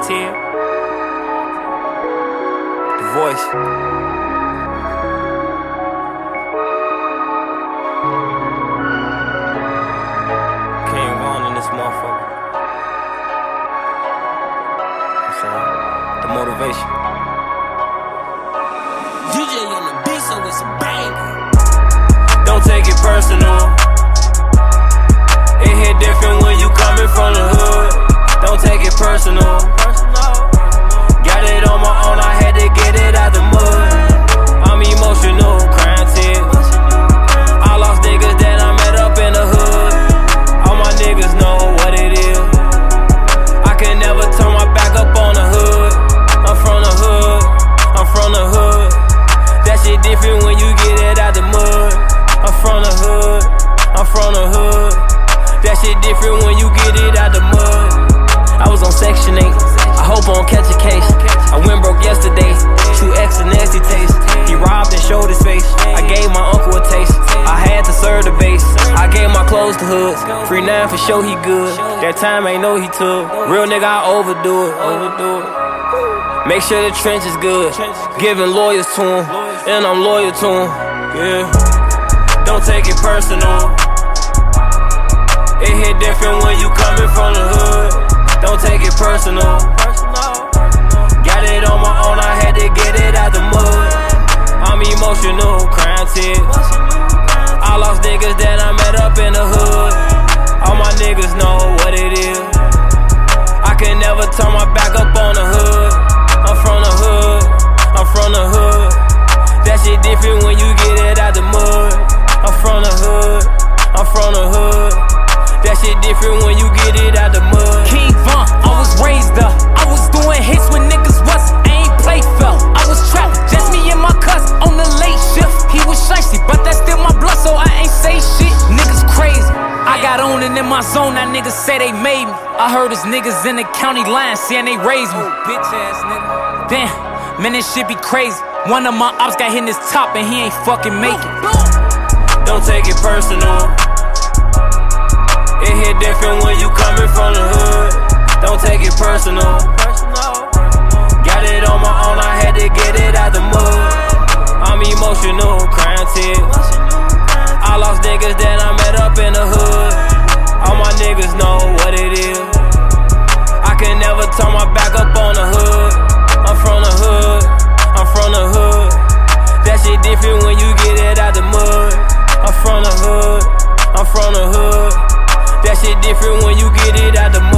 crying tear. The voice. King Von in this motherfucker. I'm saying? The motivation. DJ on the beat, so it's a bang. Don't take it personal. It hit different when you coming from the hood. Don't take it personal. Hoods. Free nine for sure he good. That time ain't know he took. Real nigga, I overdo it. Overdo it. Make sure the trench is good. Giving lawyers to him, and I'm loyal to him. Yeah. Don't take it personal. It hit different when you coming from the hood. Don't take it personal. Got it on my own, I had to get it out the mud. I'm emotional, crying tears. Niggas know my zone, that niggas say they made me. I heard his niggas in the county lying, saying they raised me. Bitch ass nigga. Damn, man, this shit be crazy. One of my ops got hit in his top and he ain't fucking making. it. Don't take it personal. It hit different when you coming from the hood. Don't take it personal. shit when you get it out the mud. I'm from the hood, I'm from the hood. That shit different when you get it out the mud.